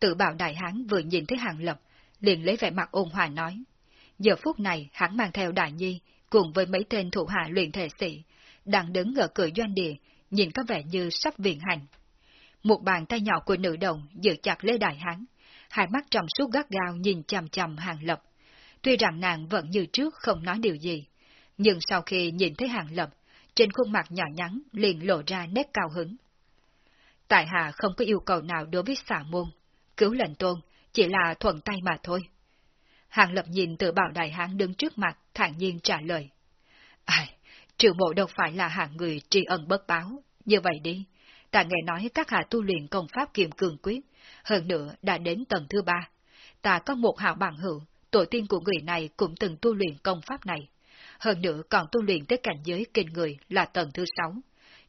Tự bảo đại hán vừa nhìn thấy hàng lập, liền lấy vẻ mặt ôn hòa nói. Giờ phút này hắn mang theo đại nhi, cùng với mấy tên thủ hạ luyện thể sĩ, đang đứng ở cửa doanh địa, nhìn có vẻ như sắp viện hành. Một bàn tay nhỏ của nữ đồng giữ chặt lấy đại hán, hai mắt trong suốt gắt gao nhìn chằm chằm hàng lập. Tuy rằng nàng vẫn như trước không nói điều gì, nhưng sau khi nhìn thấy hàng lập, trên khuôn mặt nhỏ nhắn liền lộ ra nét cao hứng. Tại hạ không có yêu cầu nào đối với xả môn, cứu lệnh tôn chỉ là thuận tay mà thôi. Hàng lập nhìn tự bảo đại hán đứng trước mặt, thản nhiên trả lời. Ai, triệu mộ đâu phải là hạng người tri ân bất báo, như vậy đi. Ta nghe nói các hạ tu luyện công pháp kiềm cường quyết, hơn nữa đã đến tầng thứ ba. Ta có một hảo bằng hữu, tổ tiên của người này cũng từng tu luyện công pháp này. Hơn nữa còn tu luyện tới cảnh giới kinh người là tầng thứ sáu.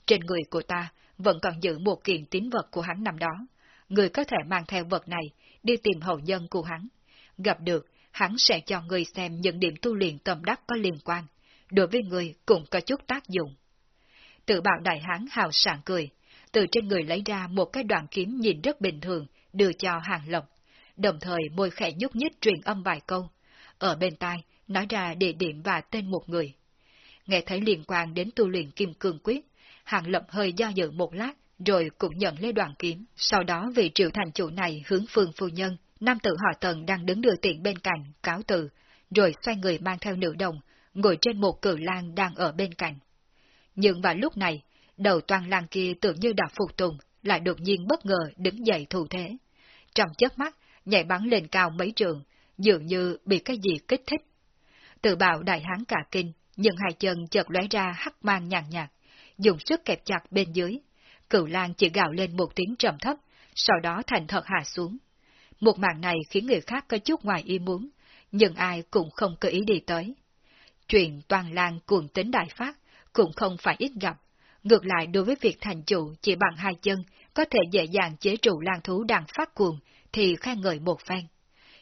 Trên người của ta vẫn còn giữ một kiện tín vật của hắn năm đó. Người có thể mang theo vật này đi tìm hậu nhân của hắn. Gặp được, hắn sẽ cho người xem những điểm tu luyện tâm đắc có liên quan. Đối với người cũng có chút tác dụng. Tự bảo đại hán hào sảng cười, từ trên người lấy ra một cái đoạn kiếm nhìn rất bình thường, đưa cho hàng lộc. Đồng thời môi khẽ nhúc nhích truyền âm vài câu. Ở bên tai, nói ra địa điểm và tên một người. Nghe thấy liên quan đến tu luyện kim cương quyết, Hàng Lập hơi do dự một lát, rồi cũng nhận lấy đoàn kiếm. Sau đó vị triệu thành chủ này hướng phương phu nhân, nam tử họ tần đang đứng đưa tiện bên cạnh, cáo từ, rồi xoay người mang theo nữ đồng, ngồi trên một cử lang đang ở bên cạnh. Nhưng vào lúc này, đầu toàn lang kia tưởng như đã phục tùng, lại đột nhiên bất ngờ đứng dậy thủ thế. Trong chớp mắt, nhảy bắn lên cao mấy trường, dường như bị cái gì kích thích. Tự bảo đại hán cả kinh, nhưng hai chân chợt lóe ra hắc mang nhàn nhạt, dùng sức kẹp chặt bên dưới. Cửu lang chỉ gào lên một tiếng trầm thấp, sau đó thành thật hạ xuống. Một màn này khiến người khác có chút ngoài ý muốn, nhưng ai cũng không có ý đi tới. Chuyện toàn lang cuồng tính đại phát cũng không phải ít gặp. Ngược lại đối với việc thành chủ chỉ bằng hai chân có thể dễ dàng chế trụ lang thú đang phát cuồng thì khen ngợi một phen.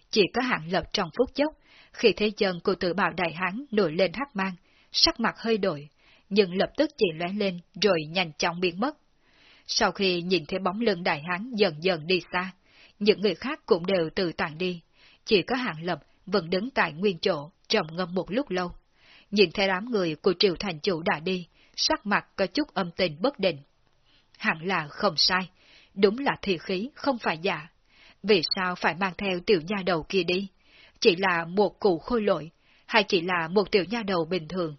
Chỉ có hạng lập trong phút chốc, khi thế chân của tự bào đại hán nổi lên hắc mang, sắc mặt hơi đổi, nhưng lập tức chỉ lóe lên rồi nhanh chóng biến mất. Sau khi nhìn thấy bóng lưng đại hán dần dần đi xa, những người khác cũng đều từ tàn đi, chỉ có hạng lập vẫn đứng tại nguyên chỗ, trầm ngâm một lúc lâu. Nhìn thấy đám người của triều thành chủ đã đi, sắc mặt có chút âm tình bất định. Hẳn là không sai, đúng là thi khí, không phải giả. Vì sao phải mang theo tiểu nha đầu kia đi? Chỉ là một cụ khôi lỗi hay chỉ là một tiểu nha đầu bình thường?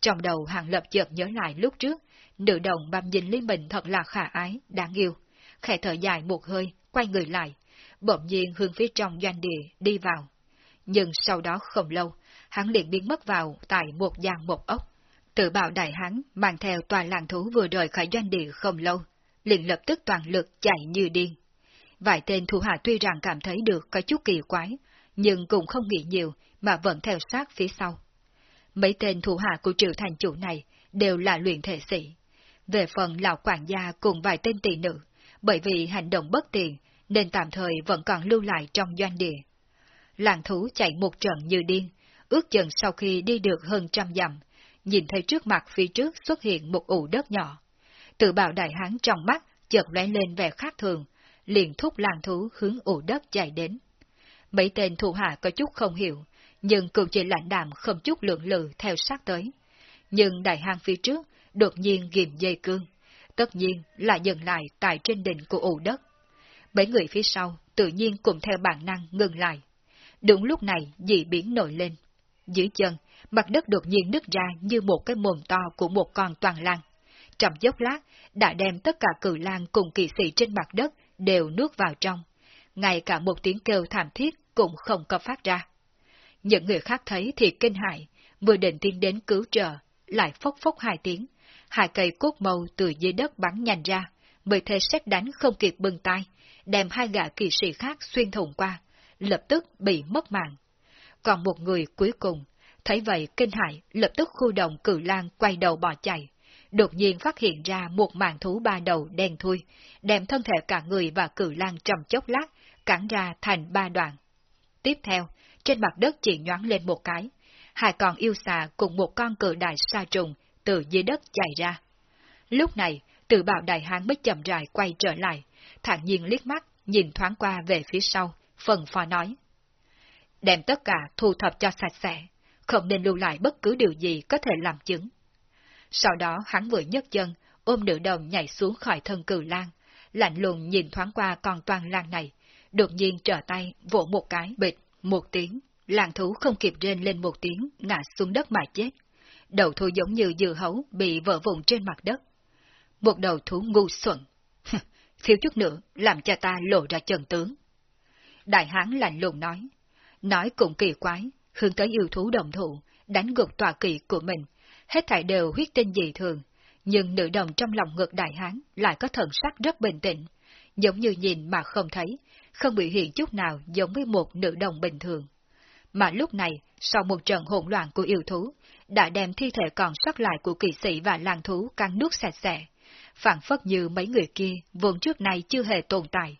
Trong đầu hàng lập chợt nhớ lại lúc trước, nữ đồng băm nhìn Lý Bình thật là khả ái, đáng yêu. Khẽ thở dài một hơi, quay người lại, bỗng nhiên hướng phía trong doanh địa đi vào. Nhưng sau đó không lâu, hắn liền biến mất vào tại một giang một ốc. Tự bảo đại hắn mang theo toàn làng thú vừa rời khỏi doanh địa không lâu, liền lập tức toàn lực chạy như điên. Vài tên thủ hạ tuy rằng cảm thấy được có chút kỳ quái, nhưng cũng không nghĩ nhiều mà vẫn theo sát phía sau. Mấy tên thủ hạ của triệu thành chủ này đều là luyện thể sĩ. Về phần lão quản gia cùng vài tên tỷ nữ, bởi vì hành động bất tiện nên tạm thời vẫn còn lưu lại trong doanh địa. Làng thú chạy một trận như điên, ước chừng sau khi đi được hơn trăm dặm, nhìn thấy trước mặt phía trước xuất hiện một ủ đất nhỏ. Tự bảo đại hán trong mắt chợt lóe lên vẻ khác thường, liền thúc làng thú hướng ủ đất chạy đến. Mấy tên thủ hạ có chút không hiểu, nhưng cử chỉ lạnh đạm không chút lượng lự theo sát tới. Nhưng đại hang phía trước đột nhiên ghim dây cương, tất nhiên là dừng lại tại trên đỉnh của ụ đất. Mấy người phía sau tự nhiên cùng theo bản năng ngừng lại. Đúng lúc này dị biến nổi lên. Dưới chân, mặt đất đột nhiên nứt ra như một cái mồm to của một con toàn lang. Trong dốc lát, đã đem tất cả cử lang cùng kỳ sĩ trên mặt đất đều nuốt vào trong. Ngay cả một tiếng kêu thảm thiết cũng không có phát ra. Những người khác thấy thì kinh hại, vừa định tiến đến cứu trợ, lại phốc phốc hai tiếng. Hai cây cốt màu từ dưới đất bắn nhanh ra, bởi thế xét đánh không kịp bưng tay, đem hai gã kỳ sĩ khác xuyên thủng qua, lập tức bị mất mạng. Còn một người cuối cùng, thấy vậy kinh hại, lập tức khu động cử lan quay đầu bỏ chạy. Đột nhiên phát hiện ra một màn thú ba đầu đen thui, đem thân thể cả người và cử lan trầm chốc lát, cắn ra thành ba đoạn. Tiếp theo, trên mặt đất chỉ nhoáng lên một cái, hai con yêu xà cùng một con cự đại sa trùng từ dưới đất chạy ra. Lúc này, tự bảo đại hán mới chậm rãi quay trở lại, thản nhiên liếc mắt, nhìn thoáng qua về phía sau, phần phò nói. Đem tất cả thu thập cho sạch sẽ, không nên lưu lại bất cứ điều gì có thể làm chứng. Sau đó hắn vừa nhấc chân, ôm nữ đồng nhảy xuống khỏi thân cử lang, lạnh lùng nhìn thoáng qua con toàn lang này, đột nhiên trở tay vỗ một cái bịch, một tiếng, làng thú không kịp rên lên một tiếng, ngã xuống đất mà chết. Đầu thú giống như dừa hấu bị vỡ vụn trên mặt đất. Một đầu thú ngu xuẩn. Thiếu chút nữa, làm cho ta lộ ra trần tướng. Đại hán lạnh lùng nói. Nói cũng kỳ quái, hướng tới yêu thú đồng thủ, đánh gục tòa kỵ của mình. Hết thảy đều huyết tinh dị thường, nhưng nữ đồng trong lòng ngược đại hán lại có thần sắc rất bình tĩnh, giống như nhìn mà không thấy, không bị hiện chút nào giống với một nữ đồng bình thường. Mà lúc này, sau một trận hỗn loạn của yêu thú, đã đem thi thể còn sót lại của kỵ sĩ và làng thú căng nước sạch sẽ, phản phất như mấy người kia vốn trước nay chưa hề tồn tại.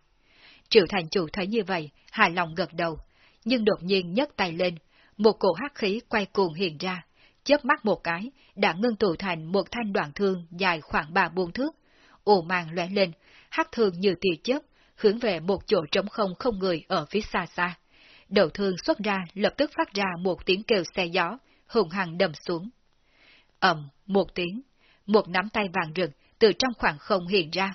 Triệu thành chủ thấy như vậy, hài lòng gật đầu, nhưng đột nhiên nhấc tay lên, một cổ hắc khí quay cuồng hiện ra, chớp mắt một cái, đã ngưng tụ thành một thanh đoạn thương dài khoảng ba buông thước, ồ màng lóe lên, hắc thương như tia chớp, hướng về một chỗ trống không không người ở phía xa xa. Đầu thương xuất ra lập tức phát ra một tiếng kêu xe gió, hùng hằng đầm xuống. ầm một tiếng, một nắm tay vàng rực từ trong khoảng không hiện ra.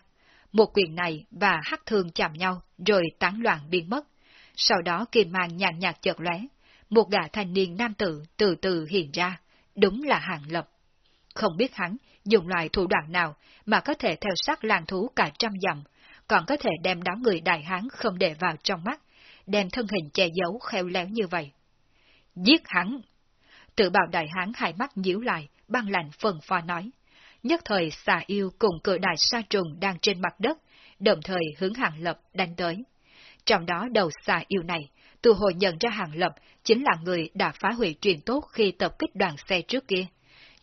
Một quyền này và hắc thương chạm nhau rồi tán loạn biến mất. Sau đó kim mang nhàn nhạt chợt lóe, một gã thanh niên nam tử từ từ hiện ra, đúng là hàng lập. Không biết hắn dùng loại thủ đoạn nào mà có thể theo sát làng thú cả trăm dặm, còn có thể đem đám người đại hán không để vào trong mắt, đem thân hình che giấu khéo léo như vậy. Giết hắn! Tự bảo đại hán hai mắt nhíu lại, băng lạnh phần pho nói. Nhất thời xà yêu cùng cự đại sa trùng đang trên mặt đất, đồng thời hướng hàng lập đánh tới. Trong đó đầu xà yêu này, từ hồi nhận ra hàng lập chính là người đã phá hủy truyền tốt khi tập kích đoàn xe trước kia.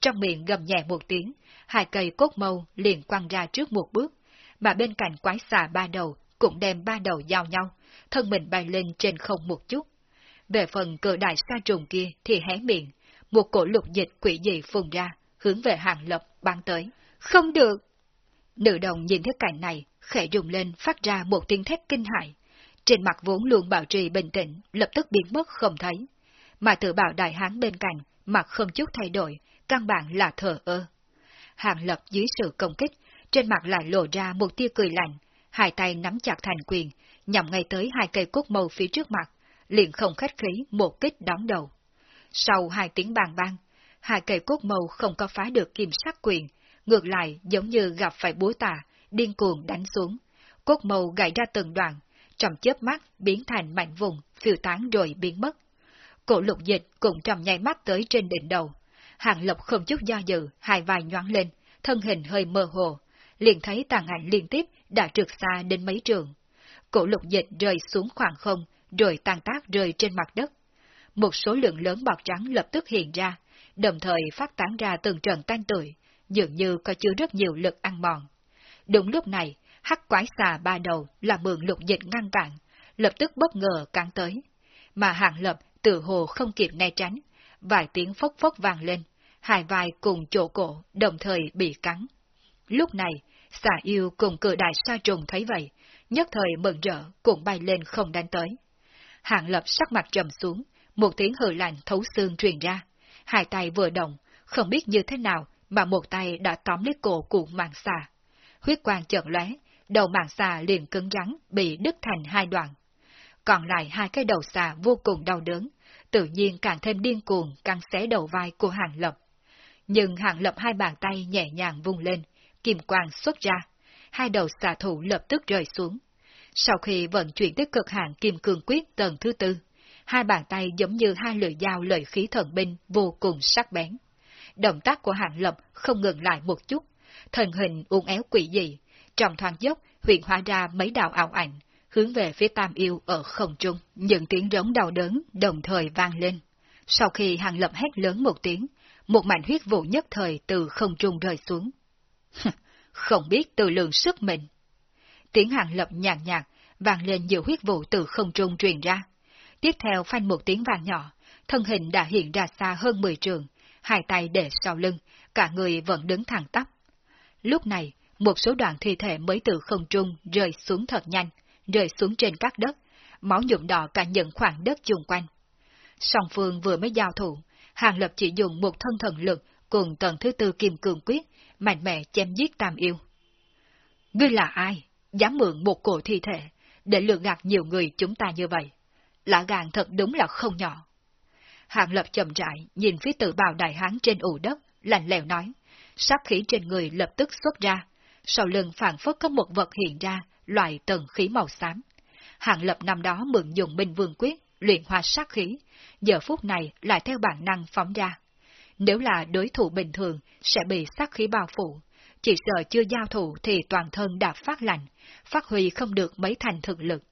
Trong miệng gầm nhẹ một tiếng, hai cây cốt mâu liền quăng ra trước một bước, mà bên cạnh quái xà ba đầu cũng đem ba đầu giao nhau, thân mình bay lên trên không một chút. Về phần cự đại sa trùng kia thì hé miệng, một cổ lục dịch quỷ dị phun ra, hướng về hàng lập bắn tới. Không được! Nữ đồng nhìn thấy cảnh này, khẽ rùng lên phát ra một tiếng thét kinh hại. Trên mặt vốn luôn bảo trì bình tĩnh, lập tức biến mất không thấy. Mà tự bảo đại hán bên cạnh, mặt không chút thay đổi, căn bản là thờ ơ. Hàng lập dưới sự công kích, trên mặt lại lộ ra một tia cười lạnh, hai tay nắm chặt thành quyền, nhằm ngay tới hai cây cốt màu phía trước mặt, liền không khách khí một kích đón đầu. Sau hai tiếng bàn bang, hai cây cốt màu không có phá được kim sắc quyền, ngược lại giống như gặp phải búa tà, điên cuồng đánh xuống. Cốt màu gãy ra từng đoạn, trong chớp mắt biến thành mảnh vùng, phiêu tán rồi biến mất. Cổ lục dịch cũng trong nháy mắt tới trên đỉnh đầu. Hàng lộc không chút do dự, hai vai nhoáng lên, thân hình hơi mơ hồ, liền thấy tàn ảnh liên tiếp đã trượt xa đến mấy trường. Cổ lục dịch rơi xuống khoảng không, rồi tan tác rơi trên mặt đất. Một số lượng lớn bọt trắng lập tức hiện ra, đồng thời phát tán ra từng trận tan tuổi, dường như có chứa rất nhiều lực ăn mòn. Đúng lúc này, hắc quái xà ba đầu là mượn lục dịch ngăn cản, lập tức bất ngờ cắn tới. Mà hạng lập tự hồ không kịp né tránh, vài tiếng phốc phốc vang lên, hai vai cùng chỗ cổ đồng thời bị cắn. Lúc này, xà yêu cùng cự đại sa trùng thấy vậy, nhất thời mừng rỡ cùng bay lên không đánh tới. Hạng lập sắc mặt trầm xuống, một tiếng hừ lạnh thấu xương truyền ra. Hai tay vừa động, không biết như thế nào mà một tay đã tóm lấy cổ của mạng xà. Huyết quang chợt lóe, đầu mạng xà liền cứng rắn, bị đứt thành hai đoạn. Còn lại hai cái đầu xà vô cùng đau đớn, tự nhiên càng thêm điên cuồng căng xé đầu vai của Hàng Lập. Nhưng Hàng Lập hai bàn tay nhẹ nhàng vung lên, kim quang xuất ra, hai đầu xà thủ lập tức rơi xuống. Sau khi vận chuyển tới cực hạn kim cương quyết tầng thứ tư, hai bàn tay giống như hai lưỡi dao lợi khí thần binh vô cùng sắc bén. Động tác của hạng Lập không ngừng lại một chút, thần hình uốn éo quỷ dị, trong thoáng dốc huyện hóa ra mấy đạo ảo ảnh, hướng về phía Tam Yêu ở không trung. Những tiếng rống đau đớn đồng thời vang lên. Sau khi Hàng Lập hét lớn một tiếng, một mảnh huyết vụ nhất thời từ không trung rơi xuống. không biết tự lượng sức mình. Tiếng Hàng Lập nhàn nhạt, vang lên nhiều huyết vụ từ không trung truyền ra. Tiếp theo phanh một tiếng vàng nhỏ, thân hình đã hiện ra xa hơn 10 trường, hai tay để sau lưng, cả người vẫn đứng thẳng tắp. Lúc này, một số đoạn thi thể mới từ không trung rơi xuống thật nhanh, rơi xuống trên các đất, máu nhuộm đỏ cả những khoảng đất chung quanh. Song phương vừa mới giao thủ, Hàng Lập chỉ dùng một thân thần lực cùng tầng thứ tư kim cường quyết, mạnh mẽ chém giết tam yêu. Ngươi là ai? Dám mượn một cổ thi thể, để lừa gạt nhiều người chúng ta như vậy. Lã gàng thật đúng là không nhỏ. hạng Lập chậm rãi, nhìn phía tự bào đại hán trên ủ đất, lạnh lẽo nói, sát khí trên người lập tức xuất ra, sau lưng phản phất có một vật hiện ra, loại tầng khí màu xám. hạng lập năm đó mượn dùng minh vương quyết, luyện hóa sát khí, giờ phút này lại theo bản năng phóng ra. Nếu là đối thủ bình thường, sẽ bị sát khí bao phủ. Chỉ sợ chưa giao thủ thì toàn thân đã phát lạnh, phát huy không được mấy thành thực lực.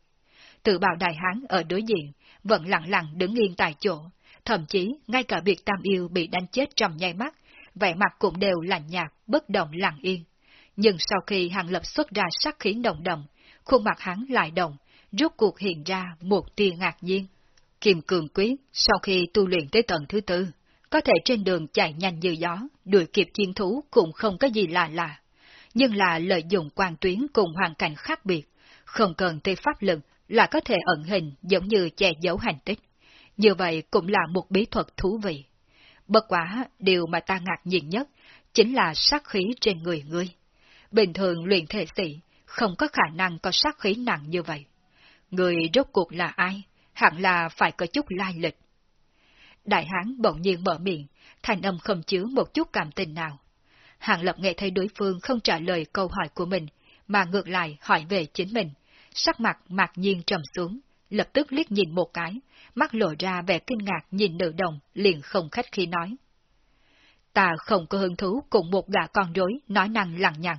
Tự bào đại hán ở đối diện, vẫn lặng lặng đứng yên tại chỗ, thậm chí ngay cả việc tam yêu bị đánh chết trong nháy mắt, vẻ mặt cũng đều lạnh nhạt, bất động lặng yên. Nhưng sau khi Hàng Lập xuất ra sát khí đồng đồng, khuôn mặt hắn lại động, rốt cuộc hiện ra một tia ngạc nhiên. Kim Cường Quyết, sau khi tu luyện tới tầng thứ tư, có thể trên đường chạy nhanh như gió, đuổi kịp chiến thú cũng không có gì lạ lạ. Nhưng là lợi dụng quan tuyến cùng hoàn cảnh khác biệt, không cần tới pháp lực là có thể ẩn hình giống như che giấu hành tích. Như vậy cũng là một bí thuật thú vị. Bất quá, điều mà ta ngạc nhiên nhất chính là sát khí trên người ngươi. Bình thường luyện thể sĩ không có khả năng có sát khí nặng như vậy. Người rốt cuộc là ai? Hẳn là phải có chút lai lịch đại hán bỗng nhiên mở miệng, thành âm không chứa một chút cảm tình nào. Hàng Lập nghe thấy đối phương không trả lời câu hỏi của mình, mà ngược lại hỏi về chính mình. Sắc mặt mạc nhiên trầm xuống, lập tức liếc nhìn một cái, mắt lộ ra vẻ kinh ngạc nhìn nữ đồng, liền không khách khi nói. Ta không có hứng thú cùng một gã con rối nói năng lằng nhằng.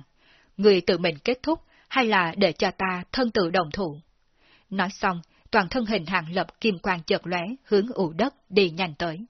Người tự mình kết thúc, hay là để cho ta thân tự đồng thủ? Nói xong, toàn thân hình hàng lập kim quang chợt lóe, hướng ủ đất đi nhanh tới.